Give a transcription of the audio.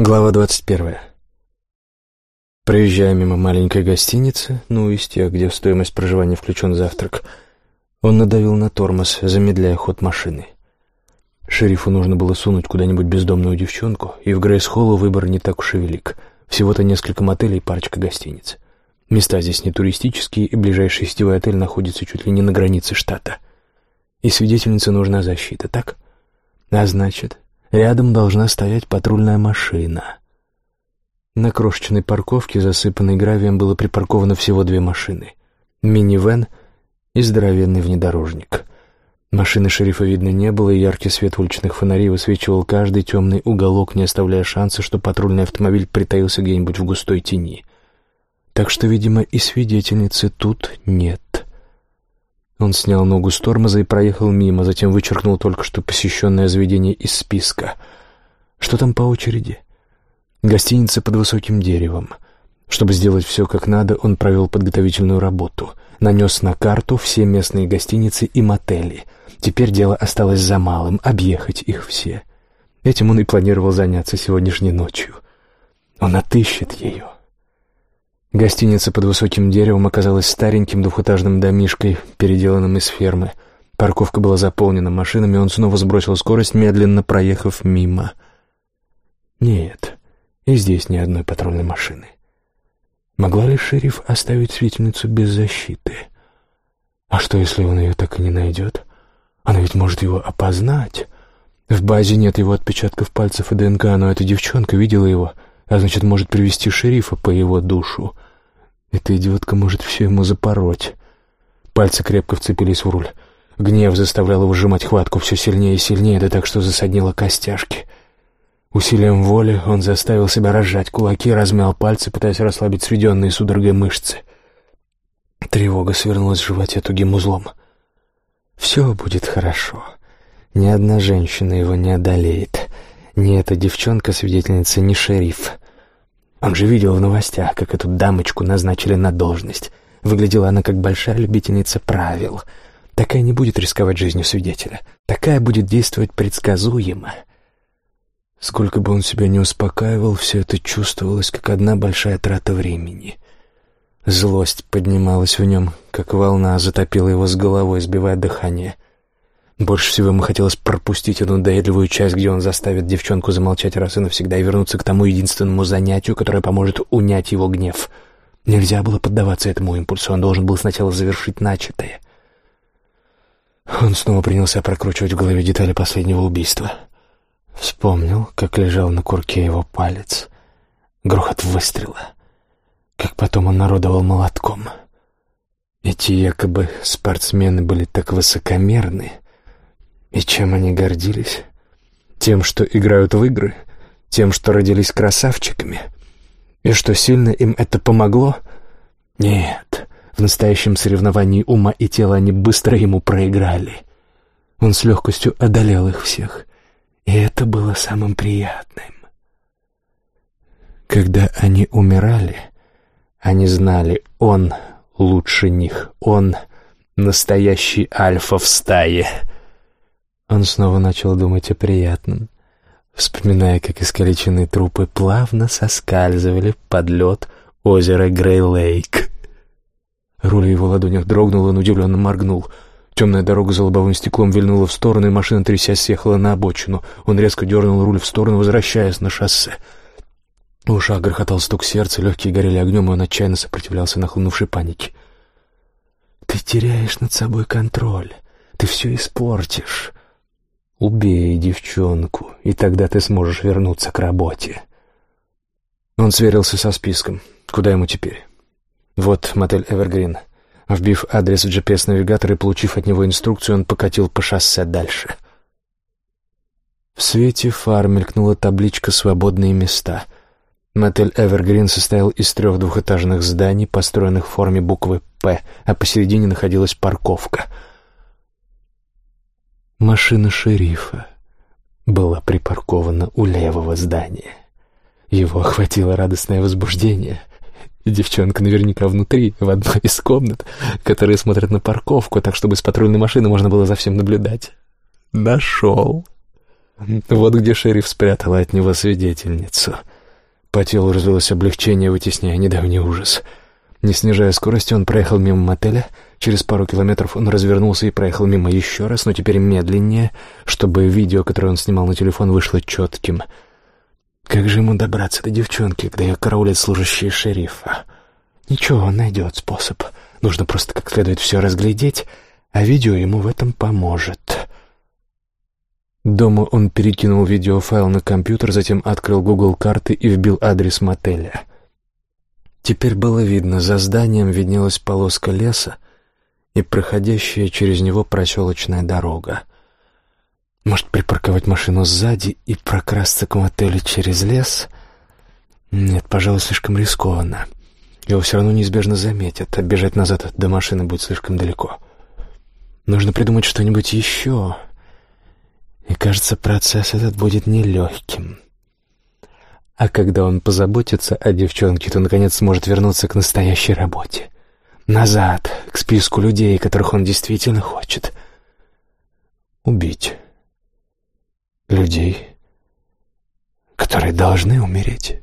Глава двадцать первая. Проезжая мимо маленькой гостиницы, ну, из тех, где в стоимость проживания включен завтрак, он надавил на тормоз, замедляя ход машины. Шерифу нужно было сунуть куда-нибудь бездомную девчонку, и в Грейс-Холлу выбор не так уж и велик. Всего-то несколько мотелей и парочка гостиниц. Места здесь не туристические, и ближайший сетевой отель находится чуть ли не на границе штата. И свидетельнице нужна защита, так? А значит, Рядом должна стоять патрульная машина. На крошечной парковке, засыпанной гравием, было припарковано всего две машины. Минивэн и здоровенный внедорожник. Машины шерифа видно не было, и яркий свет уличных фонарей высвечивал каждый темный уголок, не оставляя шанса, что патрульный автомобиль притаился где-нибудь в густой тени. Так что, видимо, и свидетельницы тут нет. Он снял ногу с тормоза и проехал мимо, затем вычеркнул только что посещенное заведение из списка. Что там по очереди? Гостиница под высоким деревом. Чтобы сделать все как надо, он провел подготовительную работу. Нанес на карту все местные гостиницы и мотели. Теперь дело осталось за малым — объехать их все. Этим он и планировал заняться сегодняшней ночью. Он отыщет ее. Гостиница под высоким деревом оказалась стареньким двухэтажным домишкой, переделанным из фермы. Парковка была заполнена машинами, он снова сбросил скорость, медленно проехав мимо. Нет, и здесь ни одной патрульной машины. Могла ли шериф оставить свидетельницу без защиты? А что, если он ее так и не найдет? Она ведь может его опознать. В базе нет его отпечатков пальцев и ДНК, но эта девчонка видела его — а значит, может привести шерифа по его душу. Эта идиотка может все ему запороть. Пальцы крепко вцепились в руль. Гнев заставлял его сжимать хватку все сильнее и сильнее, да так, что засаднило костяшки. Усилием воли он заставил себя разжать кулаки, размял пальцы, пытаясь расслабить сведенные судорогой мышцы. Тревога свернулась в животе тугим узлом. «Все будет хорошо. Ни одна женщина его не одолеет. Ни эта девчонка-свидетельница, ни шериф. Он же видел в новостях, как эту дамочку назначили на должность. Выглядела она как большая любительница правил. Такая не будет рисковать жизнью свидетеля. Такая будет действовать предсказуемо. Сколько бы он себя не успокаивал, все это чувствовалось, как одна большая трата времени. Злость поднималась в нем, как волна, затопила его с головой, сбивая дыхание — больше всего ему хотелось пропустить эту надоедливую часть, где он заставит девчонку замолчать раз и навсегда и вернуться к тому единственному занятию, которое поможет унять его гнев. Нельзя было поддаваться этому импульсу, он должен был сначала завершить начатое. Он снова принялся прокручивать в голове детали последнего убийства. Вспомнил, как лежал на курке его палец. Грохот выстрела. Как потом он народовал молотком. Эти якобы спортсмены были так высокомерны — и чем они гордились? Тем, что играют в игры? Тем, что родились красавчиками? И что сильно им это помогло? Нет, в настоящем соревновании ума и тела они быстро ему проиграли. Он с легкостью одолел их всех, и это было самым приятным. Когда они умирали, они знали, он лучше них, он настоящий альфа в стае — он снова начал думать о приятном, вспоминая, как искалеченные трупы плавно соскальзывали под лед озера Грей-Лейк. Руль его ладонях дрогнул, он удивленно моргнул. Темная дорога за лобовым стеклом вильнула в сторону, и машина, трясясь, съехала на обочину. Он резко дернул руль в сторону, возвращаясь на шоссе. В ушах грохотал стук сердца, легкие горели огнем, и он отчаянно сопротивлялся нахлынувшей панике. «Ты теряешь над собой контроль. Ты все испортишь. Убей девчонку, и тогда ты сможешь вернуться к работе. Он сверился со списком. Куда ему теперь? Вот мотель «Эвергрин». Вбив адрес в GPS-навигатор и получив от него инструкцию, он покатил по шоссе дальше. В свете фар мелькнула табличка «Свободные места». Мотель «Эвергрин» состоял из трех двухэтажных зданий, построенных в форме буквы «П», а посередине находилась парковка — Машина шерифа была припаркована у левого здания. Его охватило радостное возбуждение. Девчонка наверняка внутри, в одной из комнат, которые смотрят на парковку, так чтобы с патрульной машины можно было за всем наблюдать. Нашел. Вот где шериф спрятала от него свидетельницу — По телу развилось облегчение, вытесняя недавний ужас. Не снижая скорости, он проехал мимо мотеля. Через пару километров он развернулся и проехал мимо еще раз, но теперь медленнее, чтобы видео, которое он снимал на телефон, вышло четким. Как же ему добраться до девчонки, когда ее караулят служащие шерифа? Ничего, он найдет способ. Нужно просто как следует все разглядеть, а видео ему в этом поможет. Дома он перекинул видеофайл на компьютер, затем открыл Google карты и вбил адрес мотеля. Теперь было видно, за зданием виднелась полоска леса и проходящая через него проселочная дорога. Может, припарковать машину сзади и прокрасться к мотелю через лес? Нет, пожалуй, слишком рискованно. Его все равно неизбежно заметят, а бежать назад до машины будет слишком далеко. Нужно придумать что-нибудь еще. И, кажется, процесс этот будет нелегким. А когда он позаботится о девчонке, то, наконец, сможет вернуться к настоящей работе. Назад, к списку людей, которых он действительно хочет. Убить. Людей, которые должны умереть.